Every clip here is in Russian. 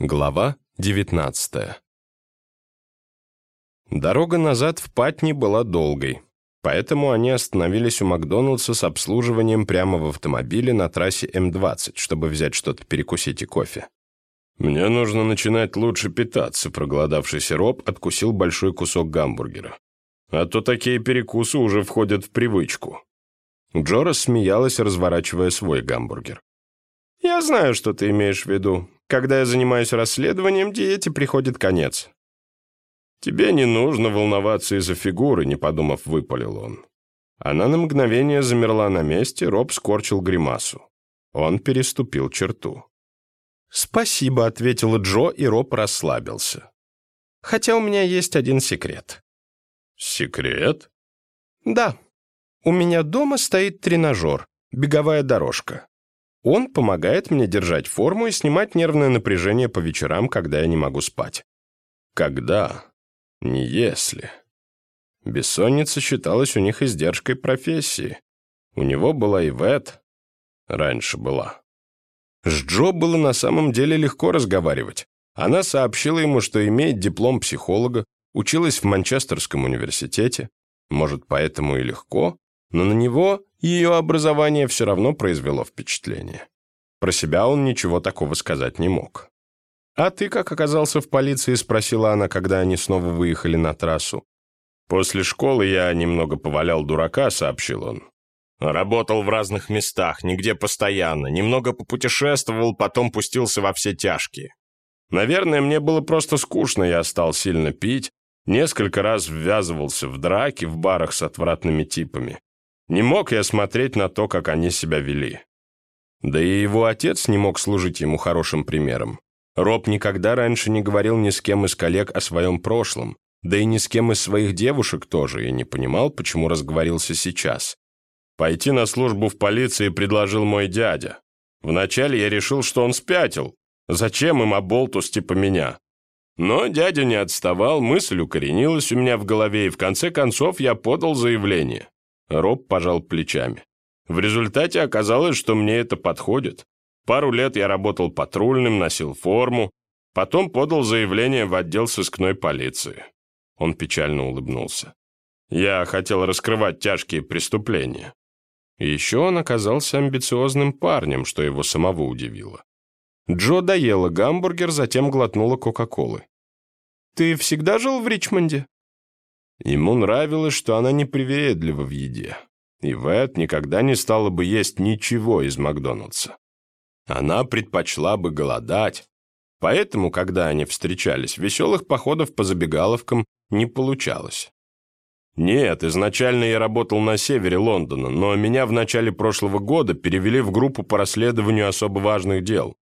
Глава 19 Дорога назад в Патни была долгой, поэтому они остановились у Макдоналдса с обслуживанием прямо в автомобиле на трассе М-20, чтобы взять что-то перекусить и кофе. «Мне нужно начинать лучше питаться», — проголодавшийся Роб откусил большой кусок гамбургера. «А то такие перекусы уже входят в привычку». Джо рассмеялась, разворачивая свой гамбургер. «Я знаю, что ты имеешь в виду. Когда я занимаюсь расследованием, диете приходит конец. Тебе не нужно волноваться из-за фигуры, не подумав, выпалил он. Она на мгновение замерла на месте, Роб скорчил гримасу. Он переступил черту. «Спасибо», — ответила Джо, и Роб расслабился. «Хотя у меня есть один секрет». «Секрет?» «Да. У меня дома стоит тренажер, беговая дорожка. Он помогает мне держать форму и снимать нервное напряжение по вечерам, когда я не могу спать. Когда? Не если. Бессонница считалась у них издержкой профессии. У него была и Вет. Раньше была. С Джо было на самом деле легко разговаривать. Она сообщила ему, что имеет диплом психолога, училась в Манчестерском университете. Может, поэтому и легко, но на него ее образование все равно произвело впечатление. Про себя он ничего такого сказать не мог. «А ты как оказался в полиции?» — спросила она, когда они снова выехали на трассу. «После школы я немного повалял дурака», — сообщил он. «Работал в разных местах, нигде постоянно, немного попутешествовал, потом пустился во все тяжкие. Наверное, мне было просто скучно, я стал сильно пить, несколько раз ввязывался в драки в барах с отвратными типами. Не мог я смотреть на то, как они себя вели. Да и его отец не мог служить ему хорошим примером. Роб никогда раньше не говорил ни с кем из коллег о своем прошлом, да и ни с кем из своих девушек тоже, и не понимал, почему разговорился сейчас. Пойти на службу в полиции предложил мой дядя. Вначале я решил, что он спятил. Зачем им оболтус типа меня? Но дядя не отставал, мысль укоренилась у меня в голове, и в конце концов я подал заявление. Роб пожал плечами. В результате оказалось, что мне это подходит. Пару лет я работал патрульным, носил форму, потом подал заявление в отдел сыскной полиции. Он печально улыбнулся. Я хотел раскрывать тяжкие преступления. Еще он оказался амбициозным парнем, что его самого удивило. Джо доела гамбургер, затем глотнула Кока-Колы. «Ты всегда жил в Ричмонде?» Ему нравилось, что она непривередлива в еде. И Вэт никогда не стала бы есть ничего из Макдоналдса. Она предпочла бы голодать. Поэтому, когда они встречались, веселых походов по забегаловкам не получалось. Нет, изначально я работал на севере Лондона, но меня в начале прошлого года перевели в группу по расследованию особо важных дел,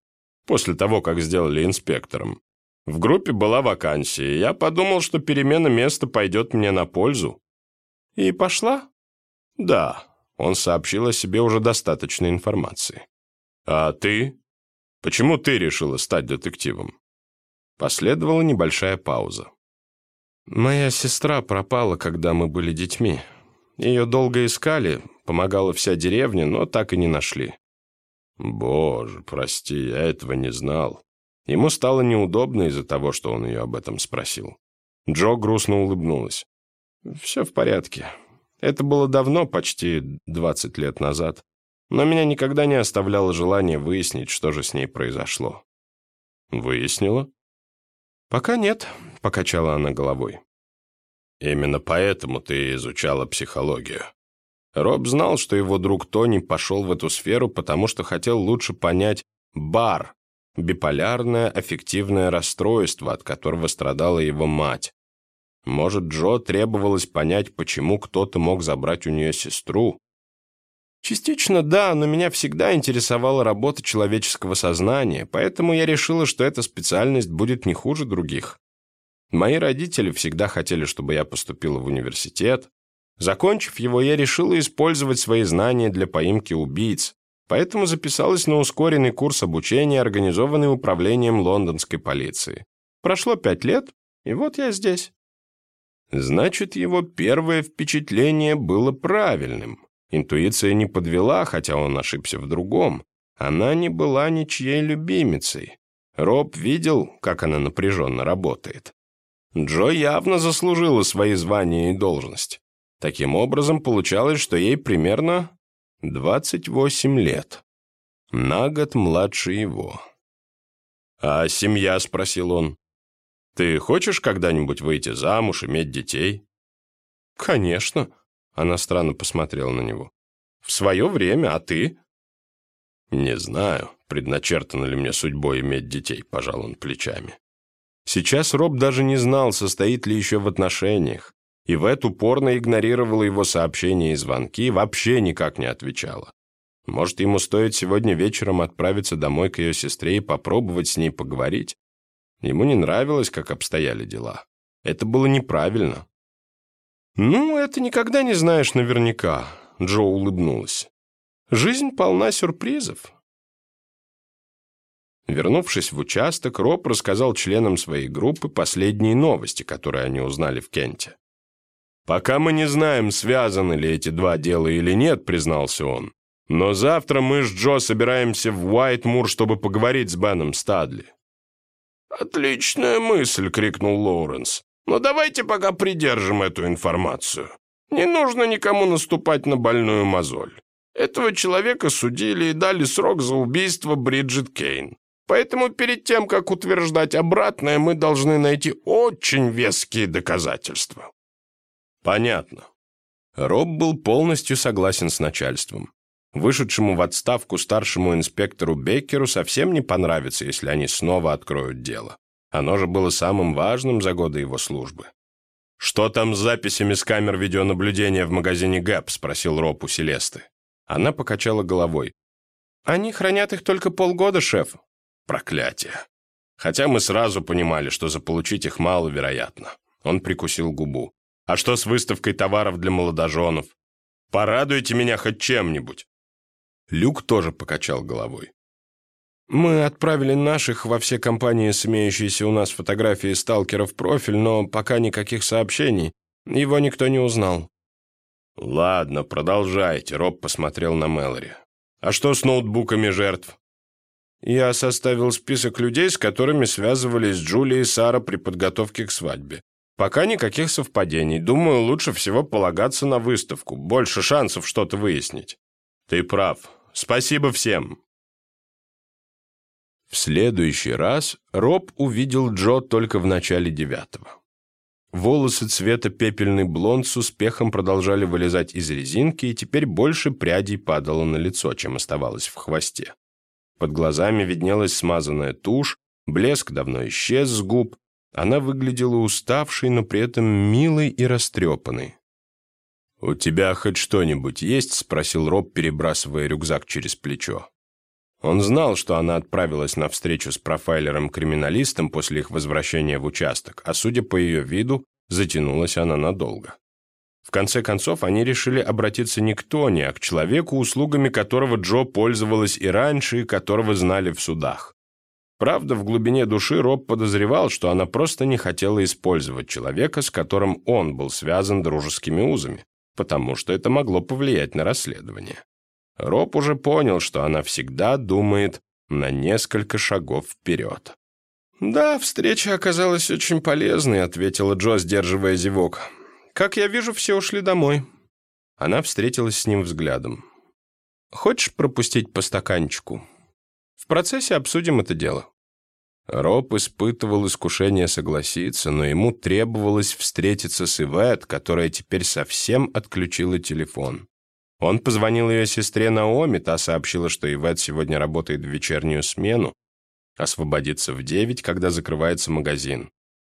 после того, как сделали инспектором. В группе была вакансия, я подумал, что перемена места пойдет мне на пользу. И пошла? Да, он сообщил о себе уже достаточно информации. А ты? Почему ты решила стать детективом? Последовала небольшая пауза. Моя сестра пропала, когда мы были детьми. Ее долго искали, помогала вся деревня, но так и не нашли. Боже, прости, я этого не знал. Ему стало неудобно из-за того, что он ее об этом спросил. Джо грустно улыбнулась. «Все в порядке. Это было давно, почти 20 лет назад. Но меня никогда не оставляло желание выяснить, что же с ней произошло». «Выяснила?» «Пока нет», — покачала она головой. «Именно поэтому ты изучала психологию». Роб знал, что его друг Тони пошел в эту сферу, потому что хотел лучше понять бар, биполярное аффективное расстройство, от которого страдала его мать. Может, Джо требовалось понять, почему кто-то мог забрать у нее сестру? Частично да, но меня всегда интересовала работа человеческого сознания, поэтому я решила, что эта специальность будет не хуже других. Мои родители всегда хотели, чтобы я поступила в университет. Закончив его, я решила использовать свои знания для поимки убийц, поэтому записалась на ускоренный курс обучения, организованный управлением лондонской полиции. Прошло пять лет, и вот я здесь. Значит, его первое впечатление было правильным. Интуиция не подвела, хотя он ошибся в другом. Она не была ничьей любимицей. Роб видел, как она напряженно работает. Джо явно заслужила свои звания и должность. Таким образом, получалось, что ей примерно 28 лет. На год младше его. «А семья?» — спросил он. «Ты хочешь когда-нибудь выйти замуж, иметь детей?» «Конечно», — она странно посмотрела на него. «В свое время, а ты?» «Не знаю, предначертано ли мне судьбой иметь детей», — пожал он плечами. Сейчас Роб даже не знал, состоит ли еще в отношениях, и Вэт упорно игнорировала его сообщения и звонки, вообще никак не отвечала. Может, ему стоит сегодня вечером отправиться домой к ее сестре и попробовать с ней поговорить? Ему не нравилось, как обстояли дела. Это было неправильно. «Ну, это никогда не знаешь наверняка», — Джо улыбнулась. «Жизнь полна сюрпризов». Вернувшись в участок, Роб рассказал членам своей группы последние новости, которые они узнали в Кенте. «Пока мы не знаем, связаны ли эти два дела или нет», — признался он. Но завтра мы с Джо собираемся в Уайтмур, чтобы поговорить с Беном Стадли». «Отличная мысль!» — крикнул Лоуренс. «Но давайте пока придержим эту информацию. Не нужно никому наступать на больную мозоль. Этого человека судили и дали срок за убийство Бриджит Кейн. Поэтому перед тем, как утверждать обратное, мы должны найти очень веские доказательства». «Понятно». Роб был полностью согласен с начальством. Вышедшему в отставку старшему инспектору Беккеру совсем не понравится, если они снова откроют дело. Оно же было самым важным за годы его службы. «Что там с записями с камер видеонаблюдения в магазине ГЭП?» — спросил Роб у Селесты. Она покачала головой. «Они хранят их только полгода, шеф». «Проклятие. Хотя мы сразу понимали, что заполучить их маловероятно». Он прикусил губу. «А что с выставкой товаров для молодоженов? Порадуйте меня хоть чем-нибудь». Люк тоже покачал головой. «Мы отправили наших во все компании с имеющейся у нас фотографией сталкера в профиль, но пока никаких сообщений. Его никто не узнал». «Ладно, продолжайте», — Роб посмотрел на Мэлори. «А что с ноутбуками жертв?» Я составил список людей, с которыми связывались Джулия и Сара при подготовке к свадьбе. Пока никаких совпадений. Думаю, лучше всего полагаться на выставку. Больше шансов что-то выяснить. Ты прав. Спасибо всем!» В следующий раз Роб увидел Джо только в начале девятого. Волосы цвета пепельный блонд с успехом продолжали вылезать из резинки, и теперь больше прядей падало на лицо, чем оставалось в хвосте. Под глазами виднелась смазанная тушь, блеск давно исчез с губ. Она выглядела уставшей, но при этом милой и растрепанной. «У тебя хоть что-нибудь есть?» — спросил Роб, перебрасывая рюкзак через плечо. Он знал, что она отправилась на встречу с профайлером-криминалистом после их возвращения в участок, а судя по ее виду, затянулась она надолго. В конце концов, они решили обратиться не к Тони, а к человеку, услугами которого Джо пользовалась и раньше, и которого знали в судах. Правда, в глубине души Роб подозревал, что она просто не хотела использовать человека, с которым он был связан дружескими узами потому что это могло повлиять на расследование. Роб уже понял, что она всегда думает на несколько шагов вперед. «Да, встреча оказалась очень полезной», — ответила Джо, сдерживая зевок. «Как я вижу, все ушли домой». Она встретилась с ним взглядом. «Хочешь пропустить по стаканчику? В процессе обсудим это дело». Роб испытывал искушение согласиться, но ему требовалось встретиться с Ивет, которая теперь совсем отключила телефон. Он позвонил ее сестре Наоми, та сообщила, что Ивет сегодня работает в вечернюю смену, освободится в девять, когда закрывается магазин.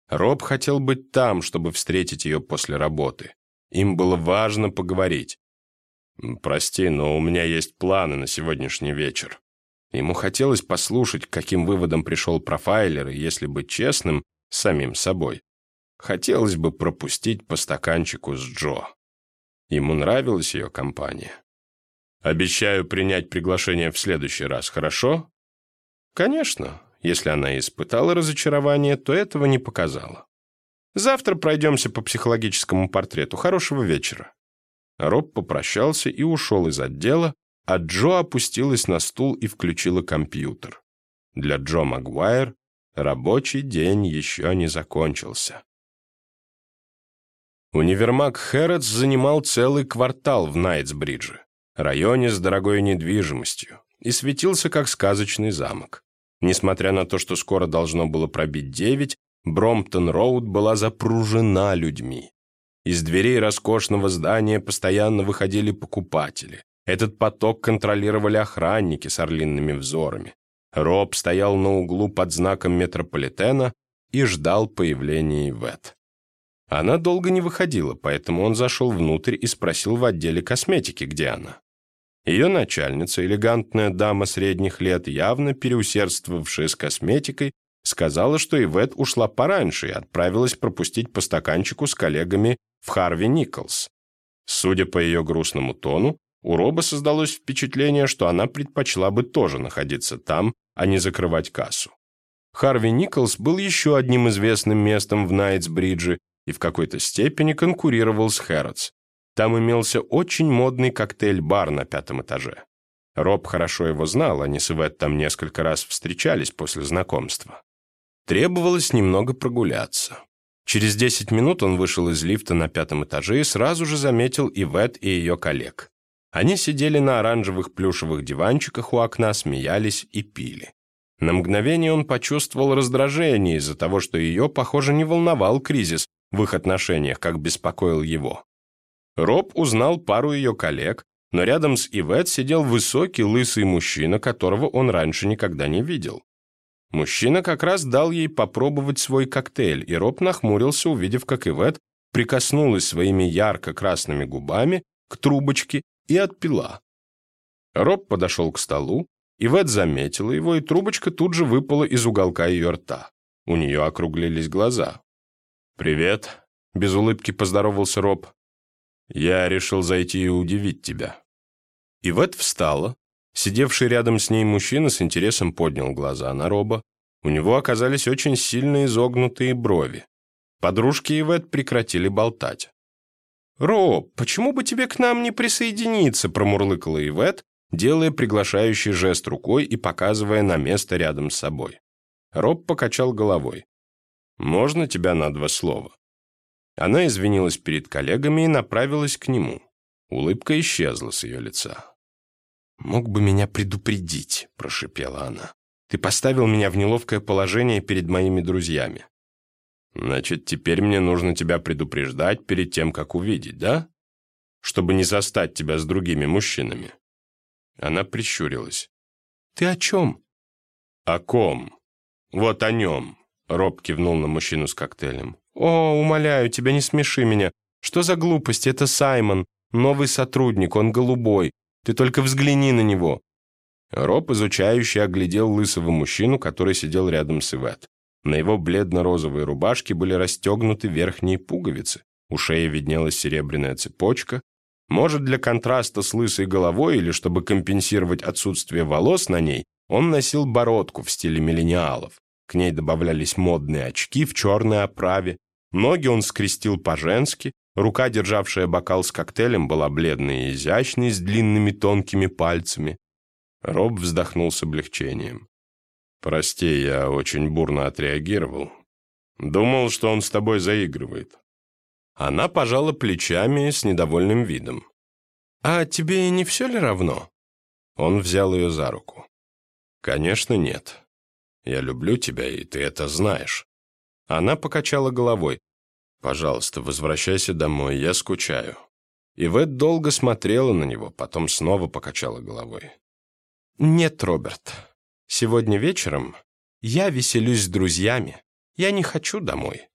Роб хотел быть там, чтобы встретить ее после работы. Им было важно поговорить. «Прости, но у меня есть планы на сегодняшний вечер». Ему хотелось послушать, к каким выводам пришел профайлер, и, если быть честным, самим собой. Хотелось бы пропустить по стаканчику с Джо. Ему нравилась ее компания. «Обещаю принять приглашение в следующий раз, хорошо?» «Конечно. Если она испытала разочарование, то этого не показала. Завтра пройдемся по психологическому портрету. Хорошего вечера». Роб попрощался и ушел из отдела, а Джо опустилась на стул и включила компьютер. Для Джо Магуайр рабочий день еще не закончился. Универмаг Хэрротс занимал целый квартал в Найтсбридже, районе с дорогой недвижимостью, и светился как сказочный замок. Несмотря на то, что скоро должно было пробить девять, Бромптон-Роуд была запружена людьми. Из дверей роскошного здания постоянно выходили покупатели. Этот поток контролировали охранники с орлиными взорами. Роб стоял на углу под знаком метрополитена и ждал появления Ивет. Она долго не выходила, поэтому он зашел внутрь и спросил в отделе косметики, где она. Ее начальница, элегантная дама средних лет, явно переусердствовавшая с косметикой, сказала, что Ивет ушла пораньше и отправилась пропустить по стаканчику с коллегами в Харви Николс. Судя по ее грустному тону, у Роба создалось впечатление, что она предпочла бы тоже находиться там, а не закрывать кассу. Харви Николс был еще одним известным местом в Найтсбридже и в какой-то степени конкурировал с Хэрротс. Там имелся очень модный коктейль-бар на пятом этаже. Роб хорошо его знал, они с Ивет там несколько раз встречались после знакомства. Требовалось немного прогуляться. Через 10 минут он вышел из лифта на пятом этаже и сразу же заметил Ивет и ее коллег. Они сидели на оранжевых плюшевых диванчиках у окна, смеялись и пили. На мгновение он почувствовал раздражение из-за того, что ее, похоже, не волновал кризис в их отношениях, как беспокоил его. Роб узнал пару ее коллег, но рядом с Ивет сидел высокий лысый мужчина, которого он раньше никогда не видел. Мужчина как раз дал ей попробовать свой коктейль, и Роб нахмурился, увидев, как Ивет прикоснулась своими ярко-красными губами к трубочке и отпила. Роб подошел к столу, Ивет заметила его, и трубочка тут же выпала из уголка ее рта. У нее округлились глаза. «Привет», — без улыбки поздоровался Роб. «Я решил зайти и удивить тебя». Ивет встала, Сидевший рядом с ней мужчина с интересом поднял глаза на Роба. У него оказались очень сильно изогнутые брови. Подружки Ивет прекратили болтать. «Роб, почему бы тебе к нам не присоединиться?» промурлыкала Ивет, делая приглашающий жест рукой и показывая на место рядом с собой. Роб покачал головой. «Можно тебя на два слова?» Она извинилась перед коллегами и направилась к нему. Улыбка исчезла с ее лица. «Мог бы меня предупредить», — прошипела она. «Ты поставил меня в неловкое положение перед моими друзьями». «Значит, теперь мне нужно тебя предупреждать перед тем, как увидеть, да? Чтобы не застать тебя с другими мужчинами». Она прищурилась. «Ты о чем?» «О ком? Вот о нем», — Роб кивнул на мужчину с коктейлем. «О, умоляю тебя, не смеши меня. Что за глупость? Это Саймон, новый сотрудник, он голубой. Ты только взгляни на него». Роб, изучающий, оглядел лысого мужчину, который сидел рядом с Ивет. На его бледно-розовой рубашке были расстегнуты верхние пуговицы, у шеи виднелась серебряная цепочка. Может, для контраста с лысой головой или чтобы компенсировать отсутствие волос на ней, он носил бородку в стиле миллениалов. К ней добавлялись модные очки в черной оправе. Ноги он скрестил по-женски, Рука, державшая бокал с коктейлем, была бледной и изящной, с длинными тонкими пальцами. Роб вздохнул с облегчением. «Прости, я очень бурно отреагировал. Думал, что он с тобой заигрывает». Она пожала плечами с недовольным видом. «А тебе не все ли равно?» Он взял ее за руку. «Конечно, нет. Я люблю тебя, и ты это знаешь». Она покачала головой. «Пожалуйста, возвращайся домой, я скучаю». Ивет долго смотрела на него, потом снова покачала головой. «Нет, Роберт, сегодня вечером я веселюсь с друзьями. Я не хочу домой».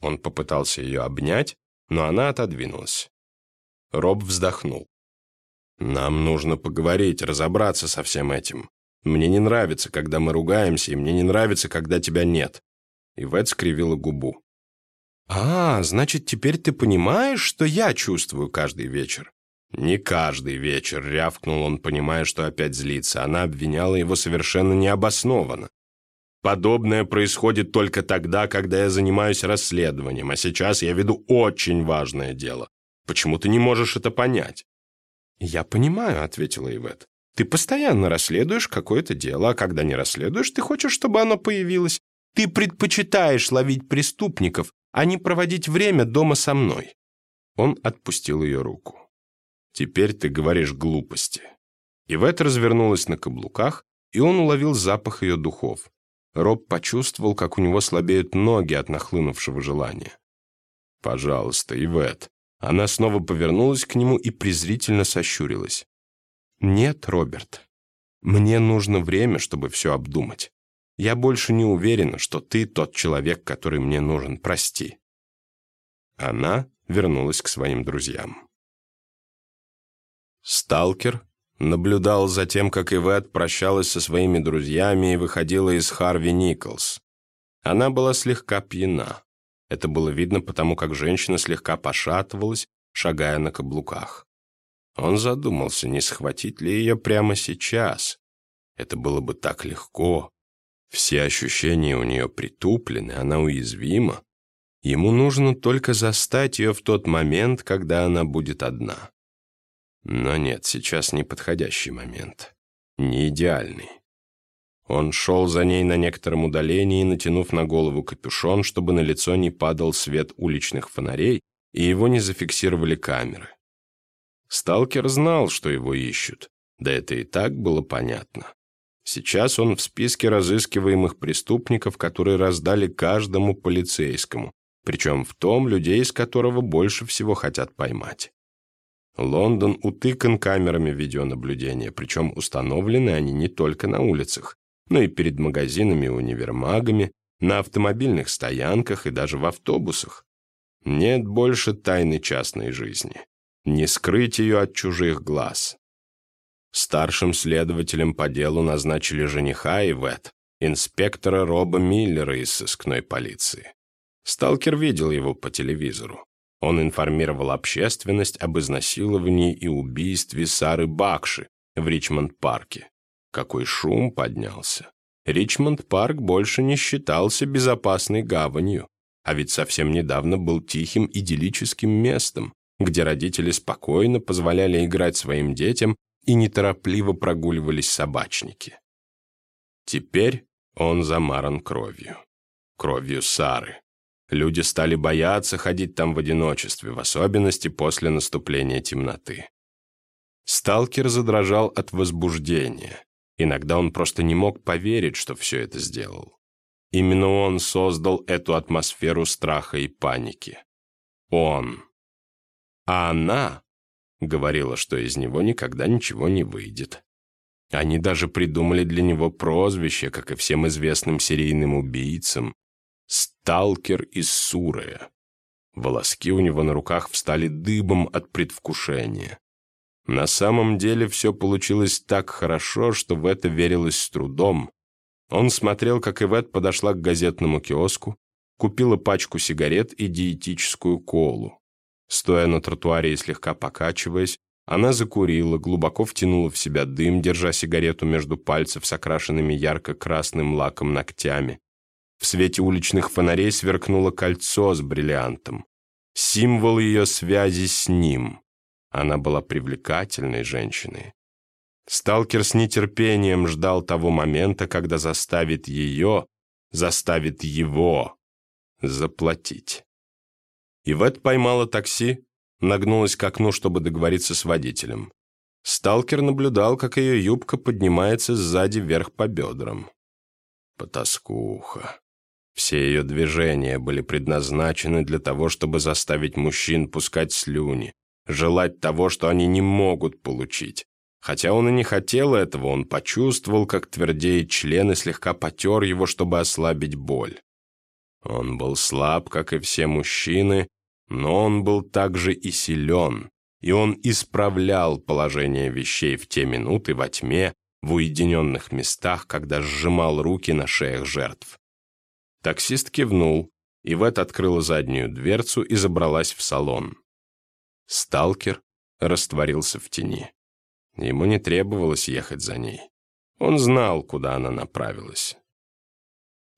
Он попытался ее обнять, но она отодвинулась. Роб вздохнул. «Нам нужно поговорить, разобраться со всем этим. Мне не нравится, когда мы ругаемся, и мне не нравится, когда тебя нет». Ивет скривила губу. «А, значит, теперь ты понимаешь, что я чувствую каждый вечер?» «Не каждый вечер», — рявкнул он, понимая, что опять злится. Она обвиняла его совершенно необоснованно. «Подобное происходит только тогда, когда я занимаюсь расследованием, а сейчас я веду очень важное дело. Почему ты не можешь это понять?» «Я понимаю», — ответила Ивет. Ты постоянно расследуешь какое-то дело, а когда не расследуешь, ты хочешь, чтобы оно появилось. Ты предпочитаешь ловить преступников, а не проводить время дома со мной». Он отпустил ее руку. «Теперь ты говоришь глупости». Ивет развернулась на каблуках, и он уловил запах ее духов. Роб почувствовал, как у него слабеют ноги от нахлынувшего желания. «Пожалуйста, Ивет». Она снова повернулась к нему и презрительно сощурилась. «Нет, Роберт, мне нужно время, чтобы все обдумать. Я больше не уверена, что ты тот человек, который мне нужен. Прости». Она вернулась к своим друзьям. Сталкер наблюдал за тем, как Ивет прощалась со своими друзьями и выходила из Харви Николс. Она была слегка пьяна. Это было видно потому, как женщина слегка пошатывалась, шагая на каблуках. Он задумался, не схватить ли ее прямо сейчас. Это было бы так легко. Все ощущения у нее притуплены, она уязвима. Ему нужно только застать ее в тот момент, когда она будет одна. Но нет, сейчас не подходящий момент. Не идеальный. Он шел за ней на некотором удалении, натянув на голову капюшон, чтобы на лицо не падал свет уличных фонарей, и его не зафиксировали камеры. Сталкер знал, что его ищут, да это и так было понятно. Сейчас он в списке разыскиваемых преступников, которые раздали каждому полицейскому, причем в том, людей из которого больше всего хотят поймать. Лондон утыкан камерами видеонаблюдения, причем установлены они не только на улицах, но и перед магазинами и универмагами, на автомобильных стоянках и даже в автобусах. Нет больше тайны частной жизни не скрыть ее от чужих глаз. Старшим следователем по делу назначили жениха Ивет, инспектора Роба Миллера из сыскной полиции. Сталкер видел его по телевизору. Он информировал общественность об изнасиловании и убийстве Сары Бакши в Ричмонд-парке. Какой шум поднялся. Ричмонд-парк больше не считался безопасной гаванью, а ведь совсем недавно был тихим идиллическим местом, где родители спокойно позволяли играть своим детям и неторопливо прогуливались собачники. Теперь он замаран кровью. Кровью Сары. Люди стали бояться ходить там в одиночестве, в особенности после наступления темноты. Сталкер задрожал от возбуждения. Иногда он просто не мог поверить, что все это сделал. Именно он создал эту атмосферу страха и паники. Он. А она говорила, что из него никогда ничего не выйдет. Они даже придумали для него прозвище, как и всем известным серийным убийцам. «Сталкер из Сурая». Волоски у него на руках встали дыбом от предвкушения. На самом деле все получилось так хорошо, что в это верилось с трудом. Он смотрел, как Ивет подошла к газетному киоску, купила пачку сигарет и диетическую колу. Стоя на тротуаре и слегка покачиваясь, она закурила, глубоко втянула в себя дым, держа сигарету между пальцев с окрашенными ярко-красным лаком ногтями. В свете уличных фонарей сверкнуло кольцо с бриллиантом. Символ ее связи с ним. Она была привлекательной женщиной. Сталкер с нетерпением ждал того момента, когда заставит ее, заставит его заплатить. Ивет поймала такси, нагнулась к окну, чтобы договориться с водителем. Сталкер наблюдал, как ее юбка поднимается сзади вверх по бедрам. Потаскуха. Все ее движения были предназначены для того, чтобы заставить мужчин пускать слюни, желать того, что они не могут получить. Хотя он и не хотел этого, он почувствовал, как твердеет член и слегка потер его, чтобы ослабить боль. Он был слаб, как и все мужчины, но он был также и силен, и он исправлял положение вещей в те минуты во тьме, в уединенных местах, когда сжимал руки на шеях жертв. Таксист кивнул, и Вет открыла заднюю дверцу и забралась в салон. Сталкер растворился в тени. Ему не требовалось ехать за ней. Он знал, куда она направилась.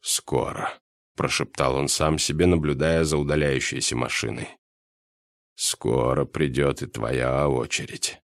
«Скоро», — прошептал он сам себе, наблюдая за удаляющейся машиной. «Скоро придет и твоя очередь».